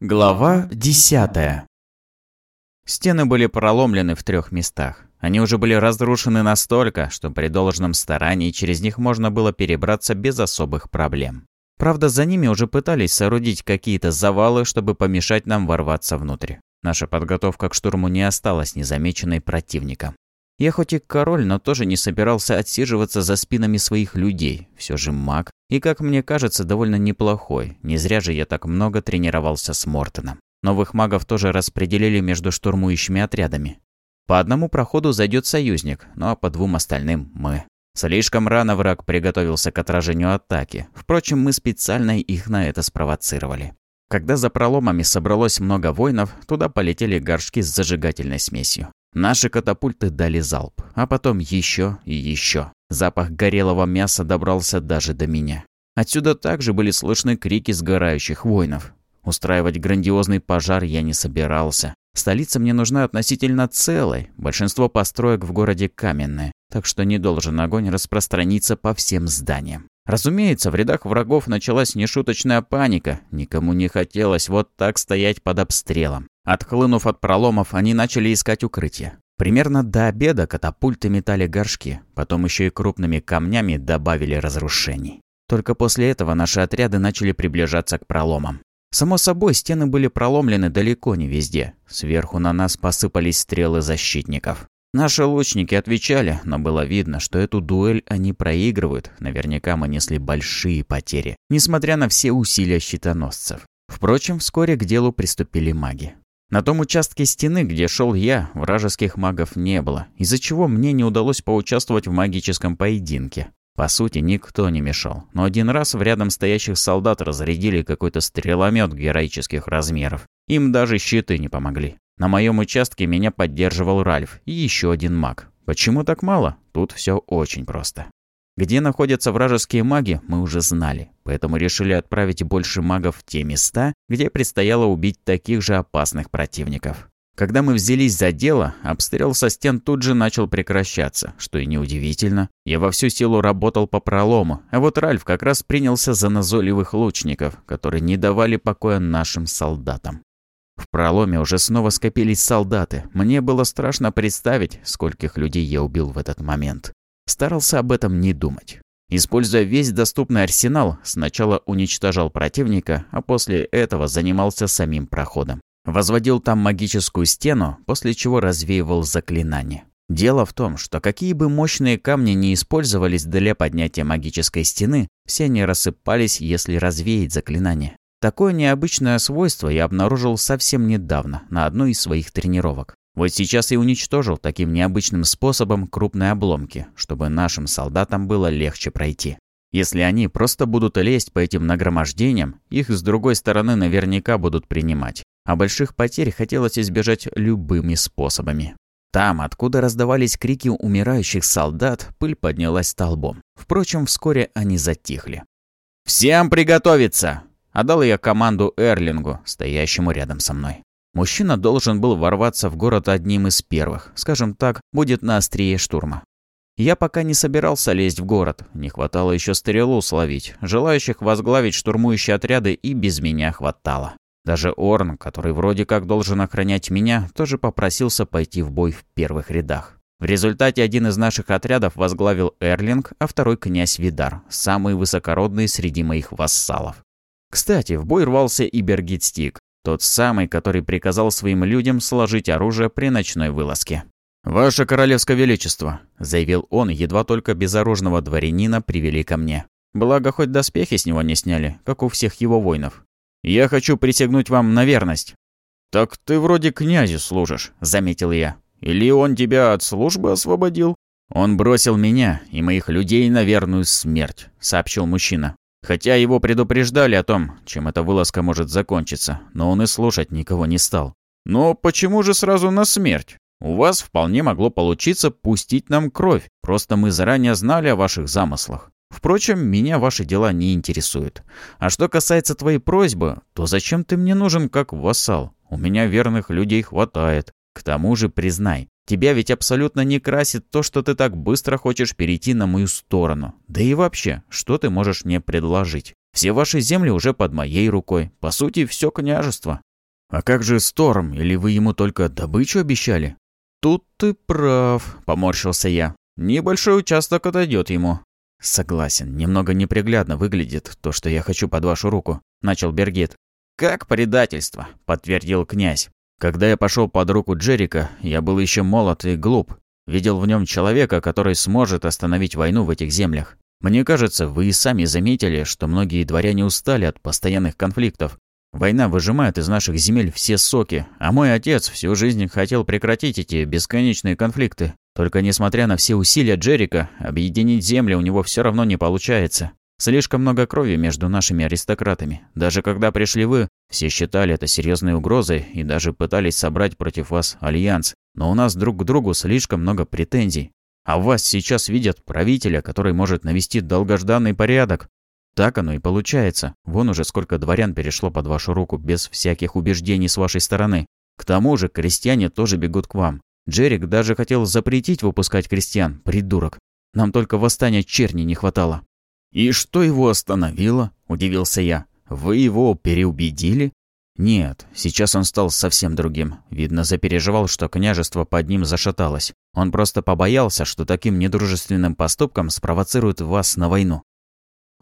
Глава 10 Стены были проломлены в трех местах. Они уже были разрушены настолько, что при должном старании через них можно было перебраться без особых проблем. Правда, за ними уже пытались соорудить какие-то завалы, чтобы помешать нам ворваться внутрь. Наша подготовка к штурму не осталась незамеченной противником. Я хоть и король, но тоже не собирался отсиживаться за спинами своих людей. Все же маг. И, как мне кажется, довольно неплохой. Не зря же я так много тренировался с Мортоном. Новых магов тоже распределили между штурмующими отрядами. По одному проходу зайдет союзник, ну а по двум остальным – мы. Слишком рано враг приготовился к отражению атаки. Впрочем, мы специально их на это спровоцировали. Когда за проломами собралось много воинов, туда полетели горшки с зажигательной смесью. Наши катапульты дали залп, а потом еще и еще. Запах горелого мяса добрался даже до меня. Отсюда также были слышны крики сгорающих воинов. Устраивать грандиозный пожар я не собирался. Столица мне нужна относительно целой, большинство построек в городе каменные, так что не должен огонь распространиться по всем зданиям. Разумеется, в рядах врагов началась нешуточная паника, никому не хотелось вот так стоять под обстрелом. Отхлынув от проломов, они начали искать укрытие. Примерно до обеда катапульты метали горшки, потом еще и крупными камнями добавили разрушений. Только после этого наши отряды начали приближаться к проломам. Само собой, стены были проломлены далеко не везде. Сверху на нас посыпались стрелы защитников. Наши лучники отвечали, но было видно, что эту дуэль они проигрывают. Наверняка мы несли большие потери, несмотря на все усилия щитоносцев. Впрочем, вскоре к делу приступили маги. На том участке стены, где шел я, вражеских магов не было, из-за чего мне не удалось поучаствовать в магическом поединке. По сути, никто не мешал, но один раз в рядом стоящих солдат разрядили какой-то стреломет героических размеров. Им даже щиты не помогли. На моем участке меня поддерживал Ральф и еще один маг. Почему так мало? Тут все очень просто. Где находятся вражеские маги, мы уже знали, поэтому решили отправить больше магов в те места, где предстояло убить таких же опасных противников. Когда мы взялись за дело, обстрел со стен тут же начал прекращаться, что и неудивительно. Я во всю силу работал по пролому, а вот Ральф как раз принялся за назойливых лучников, которые не давали покоя нашим солдатам. В проломе уже снова скопились солдаты. Мне было страшно представить, скольких людей я убил в этот момент старался об этом не думать. Используя весь доступный арсенал, сначала уничтожал противника, а после этого занимался самим проходом. Возводил там магическую стену, после чего развеивал заклинания. Дело в том, что какие бы мощные камни не использовались для поднятия магической стены, все они рассыпались, если развеять заклинание. Такое необычное свойство я обнаружил совсем недавно на одной из своих тренировок. Вот сейчас и уничтожил таким необычным способом крупные обломки, чтобы нашим солдатам было легче пройти. Если они просто будут лезть по этим нагромождениям, их с другой стороны наверняка будут принимать. А больших потерь хотелось избежать любыми способами. Там, откуда раздавались крики умирающих солдат, пыль поднялась столбом. Впрочем, вскоре они затихли. «Всем приготовиться!» – отдал я команду Эрлингу, стоящему рядом со мной. Мужчина должен был ворваться в город одним из первых. Скажем так, будет на острие штурма. Я пока не собирался лезть в город. Не хватало еще стрелу словить. Желающих возглавить штурмующие отряды и без меня хватало. Даже Орн, который вроде как должен охранять меня, тоже попросился пойти в бой в первых рядах. В результате один из наших отрядов возглавил Эрлинг, а второй князь Видар, самый высокородный среди моих вассалов. Кстати, в бой рвался и Бергит Стик. Тот самый, который приказал своим людям сложить оружие при ночной вылазке. «Ваше Королевское Величество», — заявил он, едва только безоружного дворянина привели ко мне. Благо, хоть доспехи с него не сняли, как у всех его воинов. «Я хочу присягнуть вам на верность». «Так ты вроде князю служишь», — заметил я. «Или он тебя от службы освободил?» «Он бросил меня и моих людей на верную смерть», — сообщил мужчина. Хотя его предупреждали о том, чем эта вылазка может закончиться, но он и слушать никого не стал. «Но почему же сразу на смерть? У вас вполне могло получиться пустить нам кровь, просто мы заранее знали о ваших замыслах. Впрочем, меня ваши дела не интересуют. А что касается твоей просьбы, то зачем ты мне нужен как вассал? У меня верных людей хватает. К тому же, признай, Тебя ведь абсолютно не красит то, что ты так быстро хочешь перейти на мою сторону. Да и вообще, что ты можешь мне предложить? Все ваши земли уже под моей рукой. По сути, все княжество. А как же Сторм? Или вы ему только добычу обещали? Тут ты прав, поморщился я. Небольшой участок отойдет ему. Согласен, немного неприглядно выглядит то, что я хочу под вашу руку, начал Бергит. Как предательство, подтвердил князь. Когда я пошел под руку Джерика, я был еще молод и глуп. Видел в нем человека, который сможет остановить войну в этих землях. Мне кажется, вы и сами заметили, что многие дворяне устали от постоянных конфликтов. Война выжимает из наших земель все соки, а мой отец всю жизнь хотел прекратить эти бесконечные конфликты. Только несмотря на все усилия Джерика, объединить земли у него все равно не получается. Слишком много крови между нашими аристократами. Даже когда пришли вы, все считали это серьезной угрозой и даже пытались собрать против вас альянс. Но у нас друг к другу слишком много претензий. А вас сейчас видят правителя, который может навести долгожданный порядок. Так оно и получается. Вон уже сколько дворян перешло под вашу руку без всяких убеждений с вашей стороны. К тому же крестьяне тоже бегут к вам. Джерик даже хотел запретить выпускать крестьян, придурок. Нам только восстания черни не хватало. «И что его остановило?» – удивился я. «Вы его переубедили?» «Нет, сейчас он стал совсем другим. Видно, запереживал, что княжество под ним зашаталось. Он просто побоялся, что таким недружественным поступком спровоцирует вас на войну».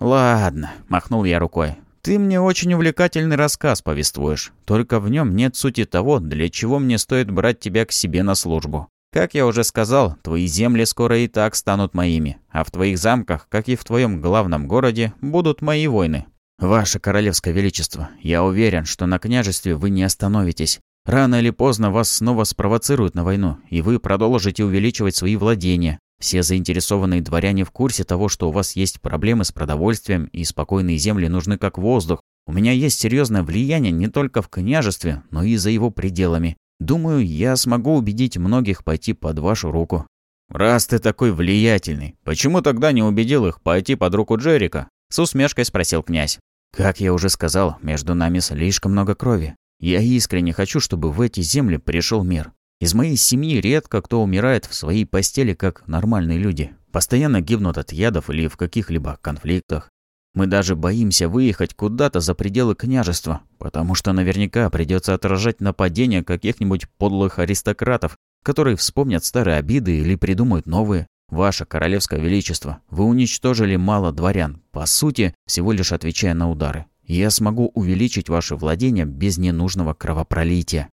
«Ладно», – махнул я рукой. «Ты мне очень увлекательный рассказ повествуешь. Только в нем нет сути того, для чего мне стоит брать тебя к себе на службу. Как я уже сказал, твои земли скоро и так станут моими, а в твоих замках, как и в твоем главном городе, будут мои войны. Ваше Королевское Величество, я уверен, что на княжестве вы не остановитесь. Рано или поздно вас снова спровоцируют на войну, и вы продолжите увеличивать свои владения. Все заинтересованные дворяне в курсе того, что у вас есть проблемы с продовольствием, и спокойные земли нужны как воздух. У меня есть серьезное влияние не только в княжестве, но и за его пределами. Думаю, я смогу убедить многих пойти под вашу руку». «Раз ты такой влиятельный, почему тогда не убедил их пойти под руку Джерика?» С усмешкой спросил князь. «Как я уже сказал, между нами слишком много крови. Я искренне хочу, чтобы в эти земли пришел мир. Из моей семьи редко кто умирает в своей постели, как нормальные люди. Постоянно гибнут от ядов или в каких-либо конфликтах. Мы даже боимся выехать куда-то за пределы княжества, потому что наверняка придется отражать нападение каких-нибудь подлых аристократов, которые вспомнят старые обиды или придумают новые. Ваше Королевское Величество, вы уничтожили мало дворян, по сути, всего лишь отвечая на удары. Я смогу увеличить ваше владение без ненужного кровопролития.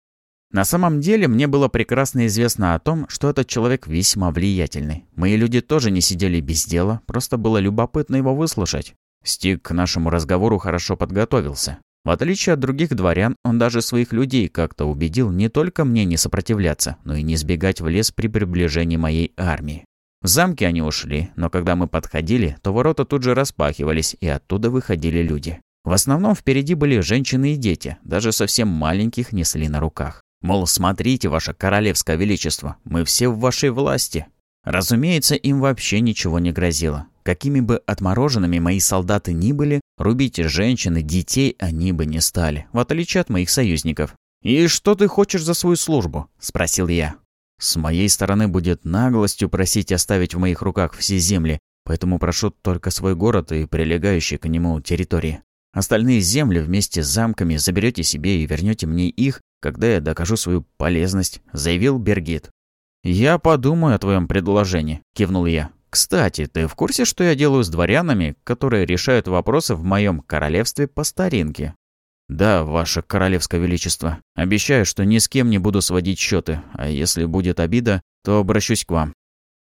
На самом деле, мне было прекрасно известно о том, что этот человек весьма влиятельный. Мои люди тоже не сидели без дела, просто было любопытно его выслушать. Стик к нашему разговору хорошо подготовился. В отличие от других дворян, он даже своих людей как-то убедил не только мне не сопротивляться, но и не сбегать в лес при приближении моей армии. В замке они ушли, но когда мы подходили, то ворота тут же распахивались, и оттуда выходили люди. В основном впереди были женщины и дети, даже совсем маленьких несли на руках. Мол, смотрите, ваше королевское величество, мы все в вашей власти. Разумеется, им вообще ничего не грозило. Какими бы отмороженными мои солдаты ни были, рубить женщин и детей они бы не стали, в отличие от моих союзников. «И что ты хочешь за свою службу?» – спросил я. «С моей стороны будет наглостью просить оставить в моих руках все земли, поэтому прошу только свой город и прилегающие к нему территории. Остальные земли вместе с замками заберете себе и вернете мне их, когда я докажу свою полезность», – заявил Бергит. «Я подумаю о твоем предложении», – кивнул я. Кстати, ты в курсе, что я делаю с дворянами, которые решают вопросы в моем королевстве по старинке? Да, ваше королевское величество. Обещаю, что ни с кем не буду сводить счеты, а если будет обида, то обращусь к вам.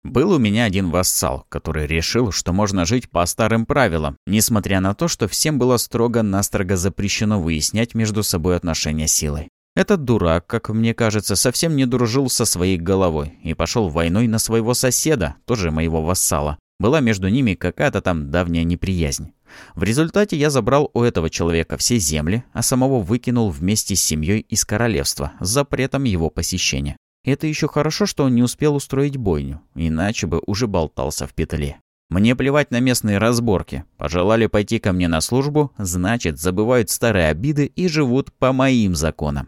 Был у меня один вассал, который решил, что можно жить по старым правилам, несмотря на то, что всем было строго-настрого запрещено выяснять между собой отношения силой. Этот дурак, как мне кажется, совсем не дружил со своей головой и пошел войной на своего соседа, тоже моего вассала. Была между ними какая-то там давняя неприязнь. В результате я забрал у этого человека все земли, а самого выкинул вместе с семьей из королевства с запретом его посещения. Это еще хорошо, что он не успел устроить бойню, иначе бы уже болтался в петле. Мне плевать на местные разборки. Пожелали пойти ко мне на службу, значит, забывают старые обиды и живут по моим законам.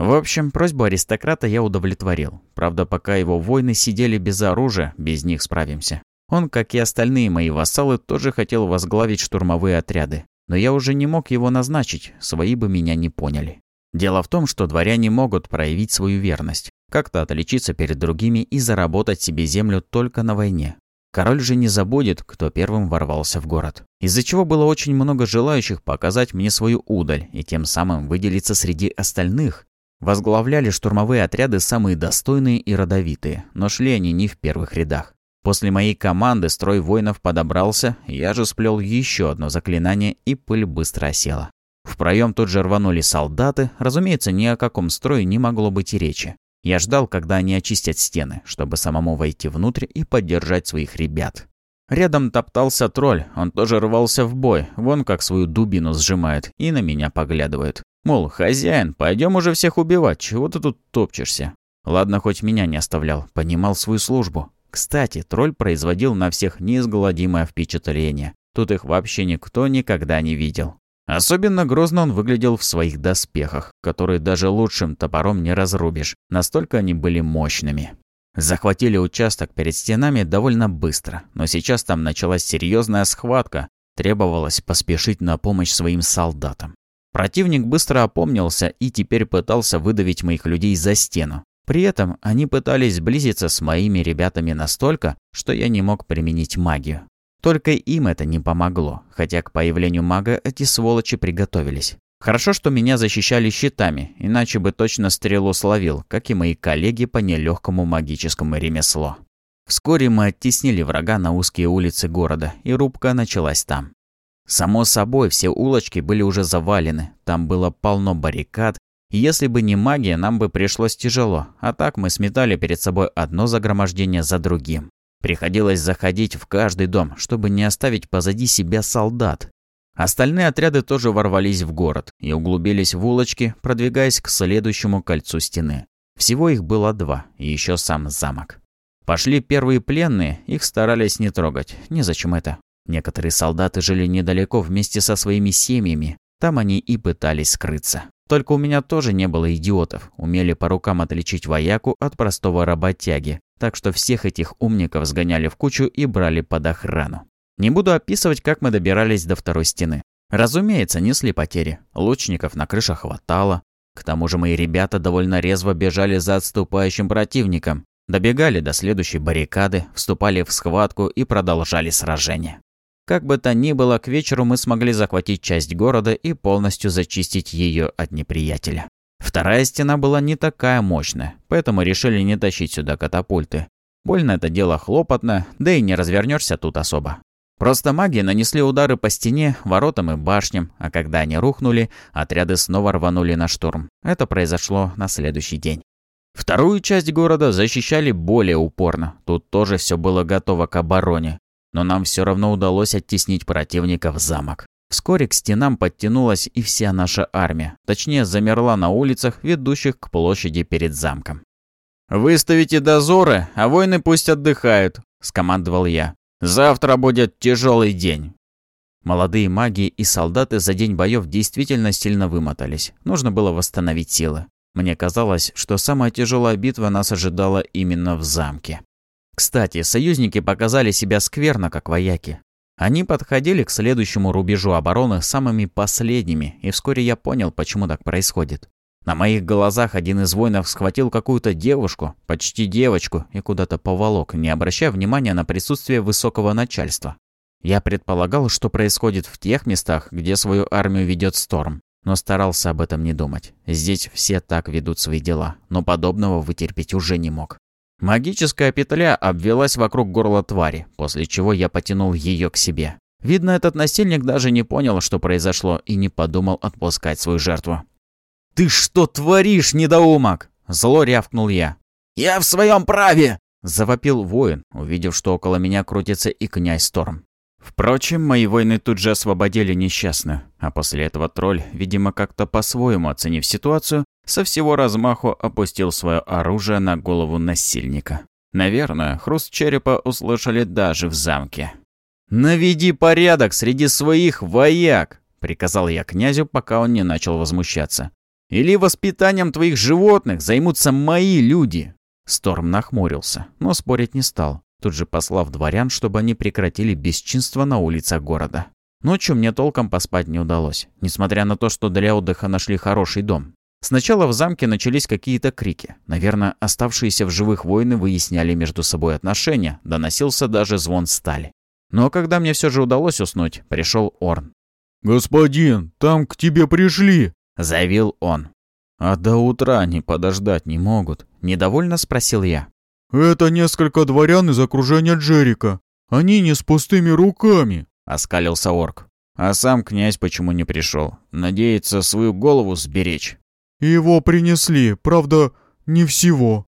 В общем, просьбу аристократа я удовлетворил. Правда, пока его воины сидели без оружия, без них справимся. Он, как и остальные мои вассалы, тоже хотел возглавить штурмовые отряды. Но я уже не мог его назначить, свои бы меня не поняли. Дело в том, что дворяне могут проявить свою верность, как-то отличиться перед другими и заработать себе землю только на войне. Король же не забудет, кто первым ворвался в город. Из-за чего было очень много желающих показать мне свою удаль и тем самым выделиться среди остальных. Возглавляли штурмовые отряды самые достойные и родовитые, но шли они не в первых рядах. После моей команды строй воинов подобрался, я же сплел еще одно заклинание, и пыль быстро осела. В проем тут же рванули солдаты, разумеется, ни о каком строе не могло быть и речи. Я ждал, когда они очистят стены, чтобы самому войти внутрь и поддержать своих ребят. Рядом топтался тролль, он тоже рвался в бой, вон как свою дубину сжимает и на меня поглядывает. Мол, хозяин, пойдем уже всех убивать, чего ты тут топчешься? Ладно, хоть меня не оставлял, понимал свою службу. Кстати, тролль производил на всех неизгладимое впечатление. Тут их вообще никто никогда не видел. Особенно грозно он выглядел в своих доспехах, которые даже лучшим топором не разрубишь, настолько они были мощными. Захватили участок перед стенами довольно быстро, но сейчас там началась серьезная схватка, требовалось поспешить на помощь своим солдатам. Противник быстро опомнился и теперь пытался выдавить моих людей за стену. При этом они пытались сблизиться с моими ребятами настолько, что я не мог применить магию. Только им это не помогло, хотя к появлению мага эти сволочи приготовились. Хорошо, что меня защищали щитами, иначе бы точно стрелу словил, как и мои коллеги по нелегкому магическому ремеслу. Вскоре мы оттеснили врага на узкие улицы города, и рубка началась там. Само собой, все улочки были уже завалены, там было полно баррикад, и если бы не магия, нам бы пришлось тяжело, а так мы сметали перед собой одно загромождение за другим. Приходилось заходить в каждый дом, чтобы не оставить позади себя солдат. Остальные отряды тоже ворвались в город и углубились в улочки, продвигаясь к следующему кольцу стены. Всего их было два, и еще сам замок. Пошли первые пленные, их старались не трогать, незачем это. Некоторые солдаты жили недалеко вместе со своими семьями, там они и пытались скрыться. Только у меня тоже не было идиотов, умели по рукам отличить вояку от простого работяги, так что всех этих умников сгоняли в кучу и брали под охрану. Не буду описывать, как мы добирались до второй стены. Разумеется, несли потери. Лучников на крыше хватало. К тому же мои ребята довольно резво бежали за отступающим противником, добегали до следующей баррикады, вступали в схватку и продолжали сражение. Как бы то ни было, к вечеру мы смогли захватить часть города и полностью зачистить ее от неприятеля. Вторая стена была не такая мощная, поэтому решили не тащить сюда катапульты. Больно это дело хлопотно, да и не развернешься тут особо. Просто маги нанесли удары по стене, воротам и башням, а когда они рухнули, отряды снова рванули на штурм. Это произошло на следующий день. Вторую часть города защищали более упорно. Тут тоже все было готово к обороне но нам все равно удалось оттеснить противника в замок. Вскоре к стенам подтянулась и вся наша армия, точнее замерла на улицах, ведущих к площади перед замком. «Выставите дозоры, а воины пусть отдыхают», – скомандовал я. «Завтра будет тяжелый день». Молодые маги и солдаты за день боев действительно сильно вымотались. Нужно было восстановить силы. Мне казалось, что самая тяжелая битва нас ожидала именно в замке. Кстати, союзники показали себя скверно, как вояки. Они подходили к следующему рубежу обороны самыми последними, и вскоре я понял, почему так происходит. На моих глазах один из воинов схватил какую-то девушку, почти девочку, и куда-то поволок, не обращая внимания на присутствие высокого начальства. Я предполагал, что происходит в тех местах, где свою армию ведет Сторм, но старался об этом не думать. Здесь все так ведут свои дела, но подобного вытерпеть уже не мог. Магическая петля обвелась вокруг горла твари, после чего я потянул ее к себе. Видно, этот насильник даже не понял, что произошло, и не подумал отпускать свою жертву. «Ты что творишь, недоумок?» – зло рявкнул я. «Я в своем праве!» – завопил воин, увидев, что около меня крутится и князь Сторм. Впрочем, мои воины тут же освободили несчастную, а после этого тролль, видимо, как-то по-своему оценив ситуацию, со всего размаху опустил свое оружие на голову насильника. Наверное, хруст черепа услышали даже в замке. «Наведи порядок среди своих вояк!» — приказал я князю, пока он не начал возмущаться. «Или воспитанием твоих животных займутся мои люди!» Сторм нахмурился, но спорить не стал, тут же послав дворян, чтобы они прекратили бесчинство на улицах города. Ночью мне толком поспать не удалось, несмотря на то, что для отдыха нашли хороший дом. Сначала в замке начались какие-то крики. Наверное, оставшиеся в живых воины выясняли между собой отношения, доносился даже звон стали. Но когда мне все же удалось уснуть, пришел Орн. «Господин, там к тебе пришли!» — заявил он. «А до утра они подождать не могут», — недовольно спросил я. «Это несколько дворян из окружения Джерика. Они не с пустыми руками», — оскалился орк. «А сам князь почему не пришел? Надеется свою голову сберечь». Его принесли, правда, не всего».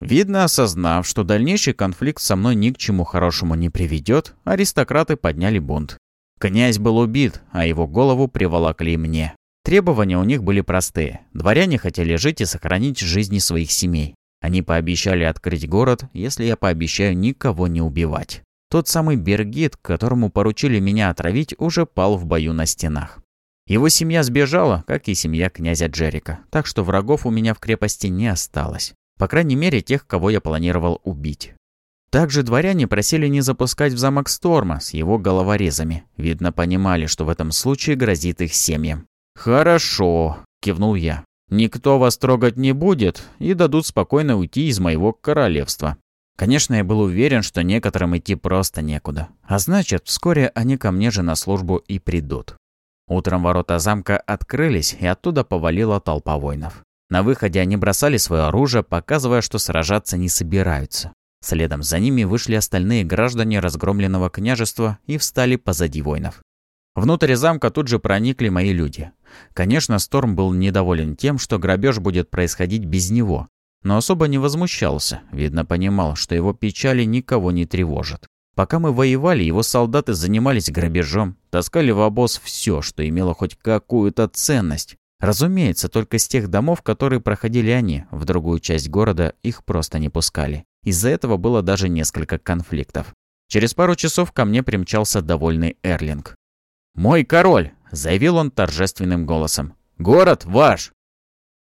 Видно, осознав, что дальнейший конфликт со мной ни к чему хорошему не приведет, аристократы подняли бунт. Князь был убит, а его голову приволокли мне. Требования у них были простые. Дворяне хотели жить и сохранить жизни своих семей. Они пообещали открыть город, если я пообещаю никого не убивать. Тот самый Бергит, которому поручили меня отравить, уже пал в бою на стенах. Его семья сбежала, как и семья князя Джерика, так что врагов у меня в крепости не осталось. По крайней мере, тех, кого я планировал убить. Также дворяне просили не запускать в замок Сторма с его головорезами. Видно, понимали, что в этом случае грозит их семьям. «Хорошо», – кивнул я. «Никто вас трогать не будет и дадут спокойно уйти из моего королевства». Конечно, я был уверен, что некоторым идти просто некуда. А значит, вскоре они ко мне же на службу и придут. Утром ворота замка открылись, и оттуда повалила толпа воинов. На выходе они бросали свое оружие, показывая, что сражаться не собираются. Следом за ними вышли остальные граждане разгромленного княжества и встали позади воинов. Внутрь замка тут же проникли мои люди. Конечно, Сторм был недоволен тем, что грабеж будет происходить без него, но особо не возмущался, видно понимал, что его печали никого не тревожат. Пока мы воевали, его солдаты занимались грабежом, таскали в обоз все, что имело хоть какую-то ценность. Разумеется, только с тех домов, которые проходили они, в другую часть города их просто не пускали. Из-за этого было даже несколько конфликтов. Через пару часов ко мне примчался довольный Эрлинг. «Мой король!» – заявил он торжественным голосом. «Город ваш!»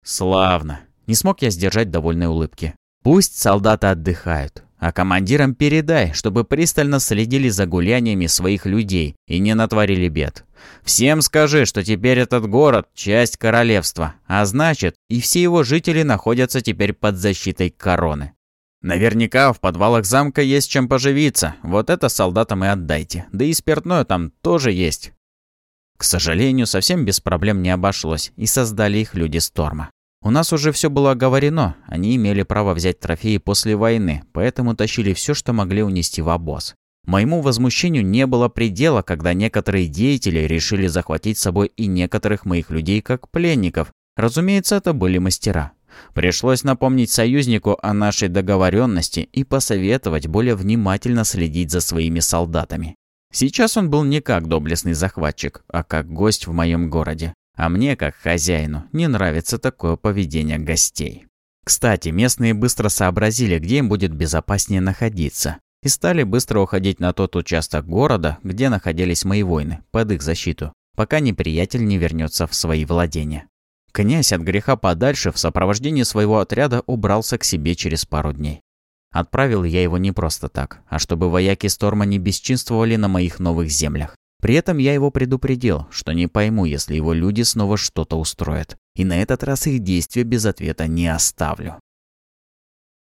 «Славно!» – не смог я сдержать довольной улыбки. «Пусть солдаты отдыхают. А командирам передай, чтобы пристально следили за гуляниями своих людей и не натворили бед. Всем скажи, что теперь этот город – часть королевства, а значит, и все его жители находятся теперь под защитой короны. Наверняка в подвалах замка есть чем поживиться, вот это солдатам и отдайте, да и спиртное там тоже есть. К сожалению, совсем без проблем не обошлось, и создали их люди Сторма. У нас уже все было оговорено, они имели право взять трофеи после войны, поэтому тащили все, что могли унести в обоз. Моему возмущению не было предела, когда некоторые деятели решили захватить с собой и некоторых моих людей как пленников. Разумеется, это были мастера. Пришлось напомнить союзнику о нашей договоренности и посоветовать более внимательно следить за своими солдатами. Сейчас он был не как доблестный захватчик, а как гость в моем городе. А мне, как хозяину, не нравится такое поведение гостей. Кстати, местные быстро сообразили, где им будет безопаснее находиться, и стали быстро уходить на тот участок города, где находились мои воины, под их защиту, пока неприятель не вернется в свои владения. Князь от греха подальше в сопровождении своего отряда убрался к себе через пару дней. Отправил я его не просто так, а чтобы вояки Сторма не бесчинствовали на моих новых землях. При этом я его предупредил, что не пойму, если его люди снова что-то устроят. И на этот раз их действия без ответа не оставлю.